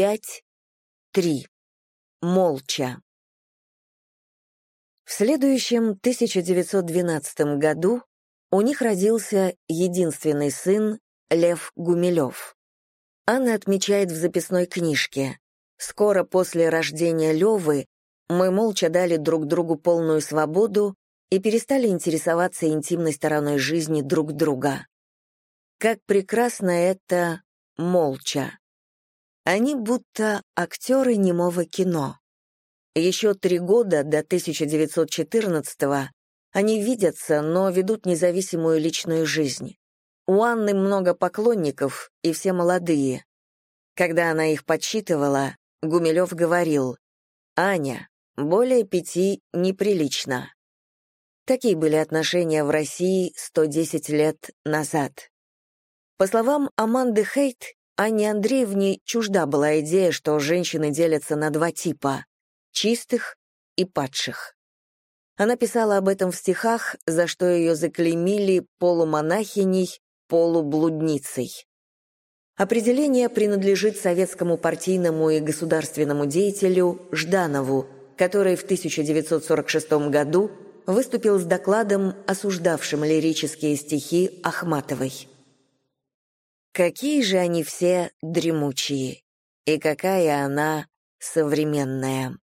пять, три. Молча. В следующем 1912 году у них родился единственный сын Лев Гумилев. Анна отмечает в записной книжке. «Скоро после рождения Левы мы молча дали друг другу полную свободу и перестали интересоваться интимной стороной жизни друг друга. Как прекрасно это молча. Они будто актеры немого кино. Еще три года до 1914-го они видятся, но ведут независимую личную жизнь. У Анны много поклонников, и все молодые. Когда она их подсчитывала, Гумилев говорил, «Аня, более пяти неприлично». Такие были отношения в России 110 лет назад. По словам Аманды Хейт, Анне Андреевне чужда была идея, что женщины делятся на два типа — чистых и падших. Она писала об этом в стихах, за что ее заклеймили полумонахиней, полублудницей. Определение принадлежит советскому партийному и государственному деятелю Жданову, который в 1946 году выступил с докладом, осуждавшим лирические стихи Ахматовой. Какие же они все дремучие, и какая она современная.